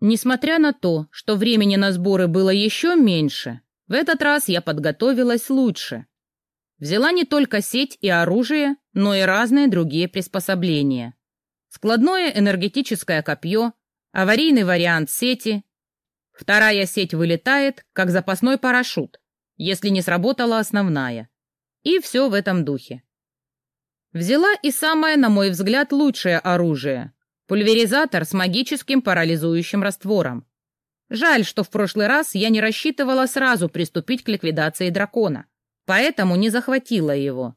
Несмотря на то, что времени на сборы было еще меньше, в этот раз я подготовилась лучше. Взяла не только сеть и оружие, но и разные другие приспособления. Складное энергетическое копье, аварийный вариант сети. Вторая сеть вылетает, как запасной парашют, если не сработала основная. И все в этом духе. Взяла и самое, на мой взгляд, лучшее оружие — пульверизатор с магическим парализующим раствором. Жаль, что в прошлый раз я не рассчитывала сразу приступить к ликвидации дракона, поэтому не захватила его.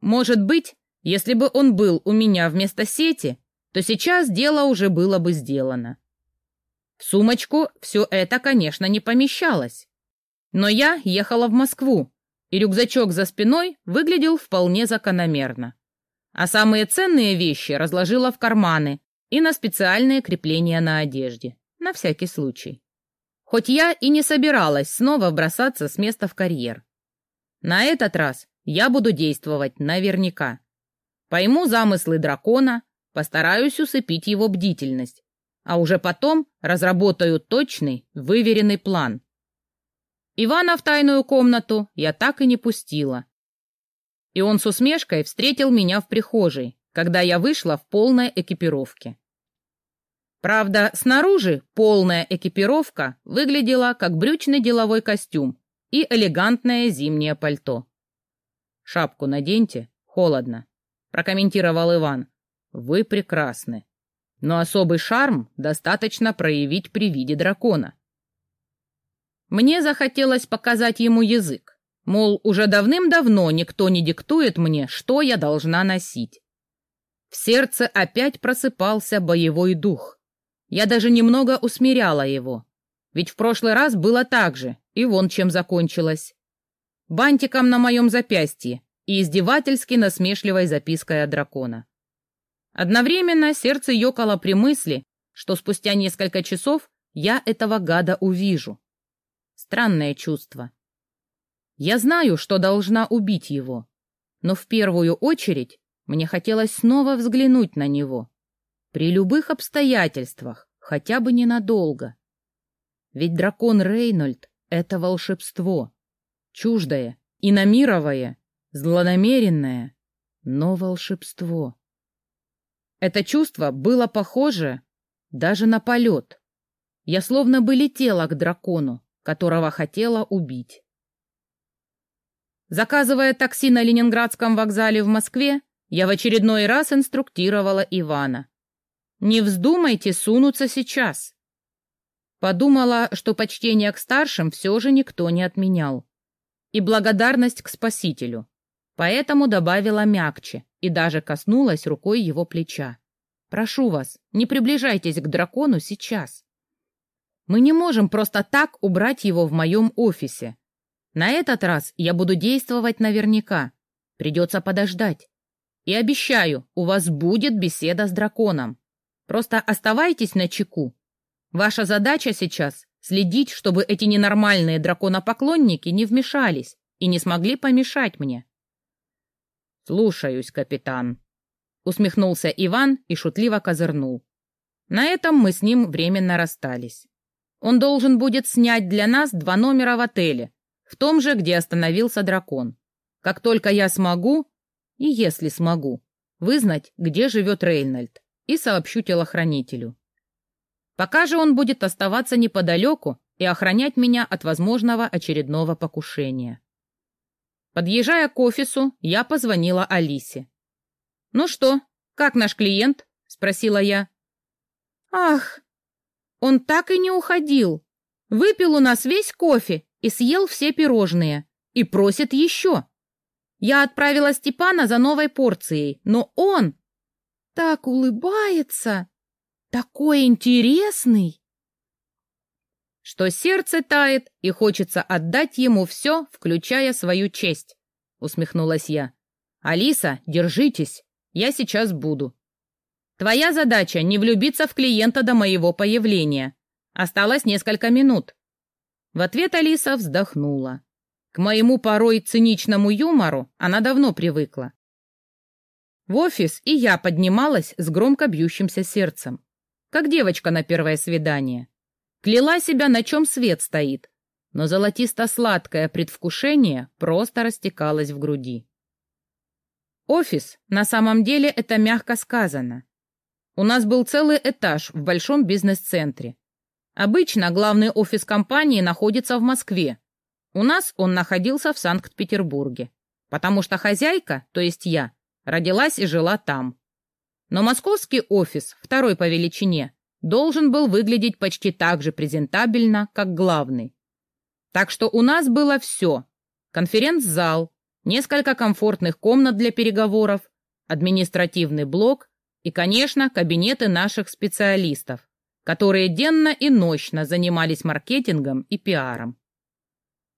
Может быть, если бы он был у меня вместо сети, то сейчас дело уже было бы сделано. В сумочку все это, конечно, не помещалось. Но я ехала в Москву, и рюкзачок за спиной выглядел вполне закономерно. А самые ценные вещи разложила в карманы и на специальные крепления на одежде на всякий случай. Хоть я и не собиралась снова бросаться с места в карьер. На этот раз я буду действовать наверняка. Пойму замыслы дракона, постараюсь усыпить его бдительность, а уже потом разработаю точный, выверенный план. Ивана в тайную комнату я так и не пустила. И он с усмешкой встретил меня в прихожей, когда я вышла в полной экипировке. Правда, снаружи полная экипировка выглядела как брючный деловой костюм и элегантное зимнее пальто. «Шапку наденьте, холодно», — прокомментировал Иван. «Вы прекрасны, но особый шарм достаточно проявить при виде дракона». Мне захотелось показать ему язык, мол, уже давным-давно никто не диктует мне, что я должна носить. В сердце опять просыпался боевой дух. Я даже немного усмиряла его. Ведь в прошлый раз было так же, и вон чем закончилось. Бантиком на моем запястье и издевательски насмешливой запиской от дракона. Одновременно сердце ёкало при мысли, что спустя несколько часов я этого гада увижу. Странное чувство. Я знаю, что должна убить его, но в первую очередь мне хотелось снова взглянуть на него. При любых обстоятельствах, хотя бы ненадолго. Ведь дракон Рейнольд — это волшебство. Чуждое, иномировое, злонамеренное, но волшебство. Это чувство было похоже даже на полет. Я словно бы летела к дракону, которого хотела убить. Заказывая такси на Ленинградском вокзале в Москве, я в очередной раз инструктировала Ивана. Не вздумайте сунуться сейчас. Подумала, что почтение к старшим все же никто не отменял. И благодарность к спасителю. Поэтому добавила мягче и даже коснулась рукой его плеча. Прошу вас, не приближайтесь к дракону сейчас. Мы не можем просто так убрать его в моем офисе. На этот раз я буду действовать наверняка. Придется подождать. И обещаю, у вас будет беседа с драконом. Просто оставайтесь на чеку. Ваша задача сейчас — следить, чтобы эти ненормальные драконопоклонники не вмешались и не смогли помешать мне. «Слушаюсь, капитан», — усмехнулся Иван и шутливо козырнул. На этом мы с ним временно расстались. Он должен будет снять для нас два номера в отеле, в том же, где остановился дракон. Как только я смогу, и если смогу, вызнать, где живет Рейнольд и сообщу телохранителю. Пока же он будет оставаться неподалеку и охранять меня от возможного очередного покушения. Подъезжая к офису, я позвонила Алисе. «Ну что, как наш клиент?» — спросила я. «Ах, он так и не уходил. Выпил у нас весь кофе и съел все пирожные. И просит еще. Я отправила Степана за новой порцией, но он так улыбается, такой интересный, что сердце тает и хочется отдать ему все, включая свою честь, усмехнулась я. Алиса, держитесь, я сейчас буду. Твоя задача не влюбиться в клиента до моего появления. Осталось несколько минут. В ответ Алиса вздохнула. К моему порой циничному юмору она давно привыкла. В офис и я поднималась с громко бьющимся сердцем. как девочка на первое свидание. Кляла себя, на чем свет стоит, но золотисто-сладкое предвкушение просто растекалось в груди. Офис, на самом деле, это мягко сказано. У нас был целый этаж в большом бизнес-центре. Обычно главный офис компании находится в Москве. У нас он находился в Санкт-Петербурге, потому что хозяйка, то есть я, родилась и жила там. Но московский офис, второй по величине, должен был выглядеть почти так же презентабельно, как главный. Так что у нас было все. Конференц-зал, несколько комфортных комнат для переговоров, административный блок и, конечно, кабинеты наших специалистов, которые денно и ночно занимались маркетингом и пиаром.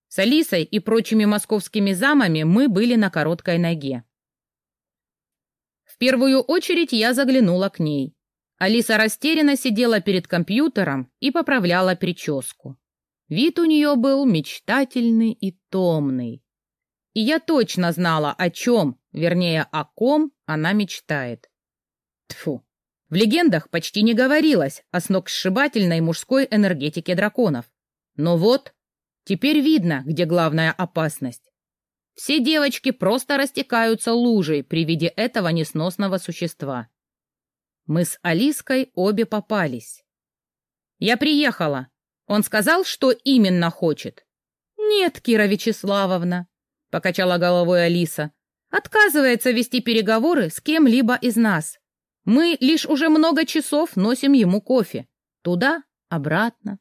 С Алисой и прочими московскими замами мы были на короткой ноге первую очередь я заглянула к ней. Алиса растерянно сидела перед компьютером и поправляла прическу. Вид у нее был мечтательный и томный. И я точно знала, о чем, вернее, о ком она мечтает. Тфу. В легендах почти не говорилось о сногсшибательной мужской энергетике драконов. Но вот, теперь видно, где главная опасность. Все девочки просто растекаются лужей при виде этого несносного существа. Мы с Алиской обе попались. «Я приехала. Он сказал, что именно хочет?» «Нет, Кира Вячеславовна», — покачала головой Алиса. «Отказывается вести переговоры с кем-либо из нас. Мы лишь уже много часов носим ему кофе. Туда, обратно.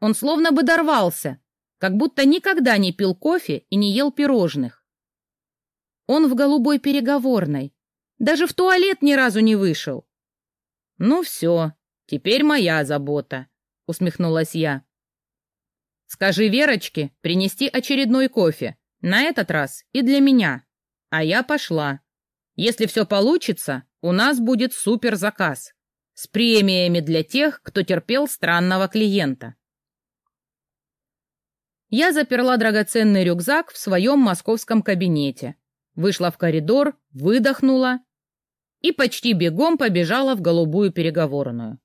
Он словно бы дорвался, как будто никогда не пил кофе и не ел пирожных. Он в голубой переговорной. Даже в туалет ни разу не вышел. «Ну все, теперь моя забота», — усмехнулась я. «Скажи Верочке принести очередной кофе, на этот раз и для меня. А я пошла. Если все получится, у нас будет суперзаказ с премиями для тех, кто терпел странного клиента». Я заперла драгоценный рюкзак в своем московском кабинете, вышла в коридор, выдохнула и почти бегом побежала в голубую переговорную.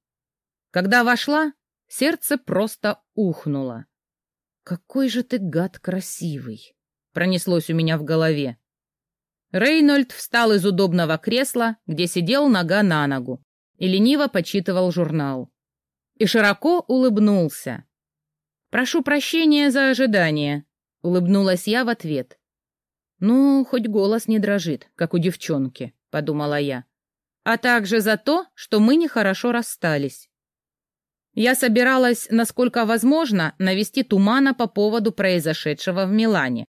Когда вошла, сердце просто ухнуло. «Какой же ты гад красивый!» — пронеслось у меня в голове. Рейнольд встал из удобного кресла, где сидел нога на ногу, и лениво почитывал журнал. И широко улыбнулся. «Прошу прощения за ожидание», — улыбнулась я в ответ. «Ну, хоть голос не дрожит, как у девчонки», — подумала я. «А также за то, что мы нехорошо расстались». Я собиралась, насколько возможно, навести тумана по поводу произошедшего в Милане.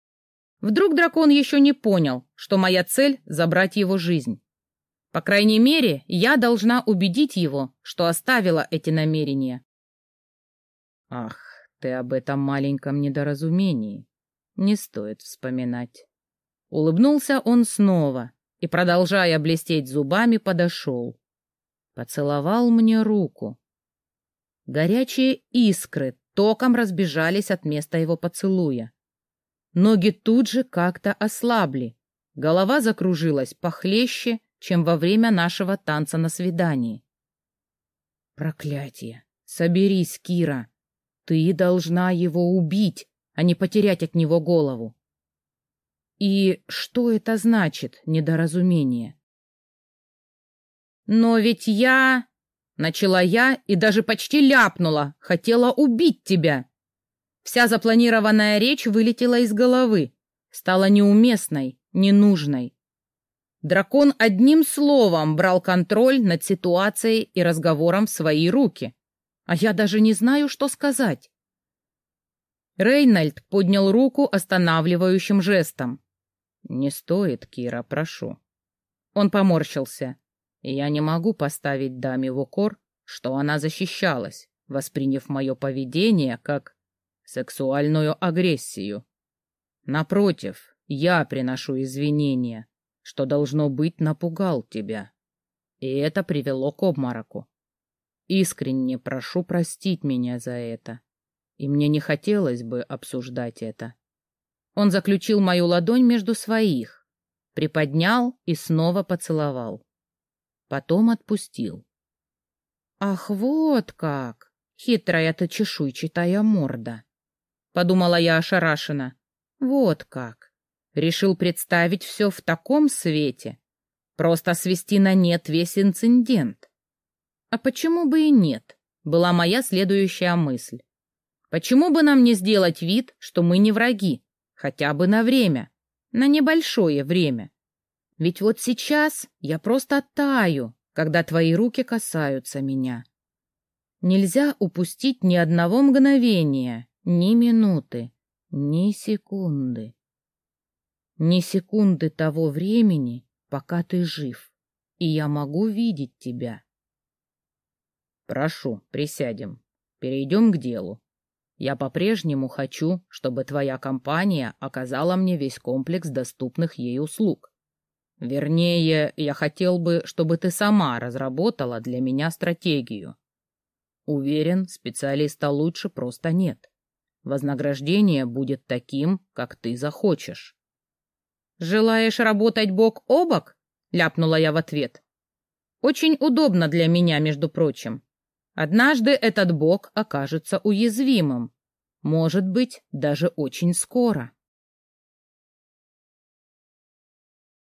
Вдруг дракон еще не понял, что моя цель — забрать его жизнь. По крайней мере, я должна убедить его, что оставила эти намерения. Ах, ты об этом маленьком недоразумении. Не стоит вспоминать. Улыбнулся он снова и, продолжая блестеть зубами, подошел. Поцеловал мне руку. Горячие искры током разбежались от места его поцелуя. Ноги тут же как-то ослабли, голова закружилась похлеще, чем во время нашего танца на свидании. Проклятие! Соберись, Кира! Ты должна его убить, а не потерять от него голову. И что это значит, недоразумение? Но ведь я... Начала я и даже почти ляпнула, хотела убить тебя. Вся запланированная речь вылетела из головы, стала неуместной, ненужной. Дракон одним словом брал контроль над ситуацией и разговором в свои руки а я даже не знаю, что сказать. Рейнольд поднял руку останавливающим жестом. «Не стоит, Кира, прошу». Он поморщился. «Я не могу поставить даме в укор, что она защищалась, восприняв мое поведение как сексуальную агрессию. Напротив, я приношу извинения, что, должно быть, напугал тебя. И это привело к обмороку. Искренне прошу простить меня за это. И мне не хотелось бы обсуждать это. Он заключил мою ладонь между своих, приподнял и снова поцеловал. Потом отпустил. Ах, вот как! Хитрая ты чешуйчатая морда. Подумала я ошарашенно. Вот как. Решил представить все в таком свете. Просто свести на нет весь инцидент. А почему бы и нет? Была моя следующая мысль. Почему бы нам не сделать вид, что мы не враги? Хотя бы на время. На небольшое время. Ведь вот сейчас я просто таю, когда твои руки касаются меня. Нельзя упустить ни одного мгновения, ни минуты, ни секунды. Ни секунды того времени, пока ты жив, и я могу видеть тебя. Прошу, присядем. Перейдем к делу. Я по-прежнему хочу, чтобы твоя компания оказала мне весь комплекс доступных ей услуг. Вернее, я хотел бы, чтобы ты сама разработала для меня стратегию. Уверен, специалиста лучше просто нет. Вознаграждение будет таким, как ты захочешь. «Желаешь работать бок о бок?» — ляпнула я в ответ. «Очень удобно для меня, между прочим. Однажды этот бок окажется уязвимым. Может быть, даже очень скоро».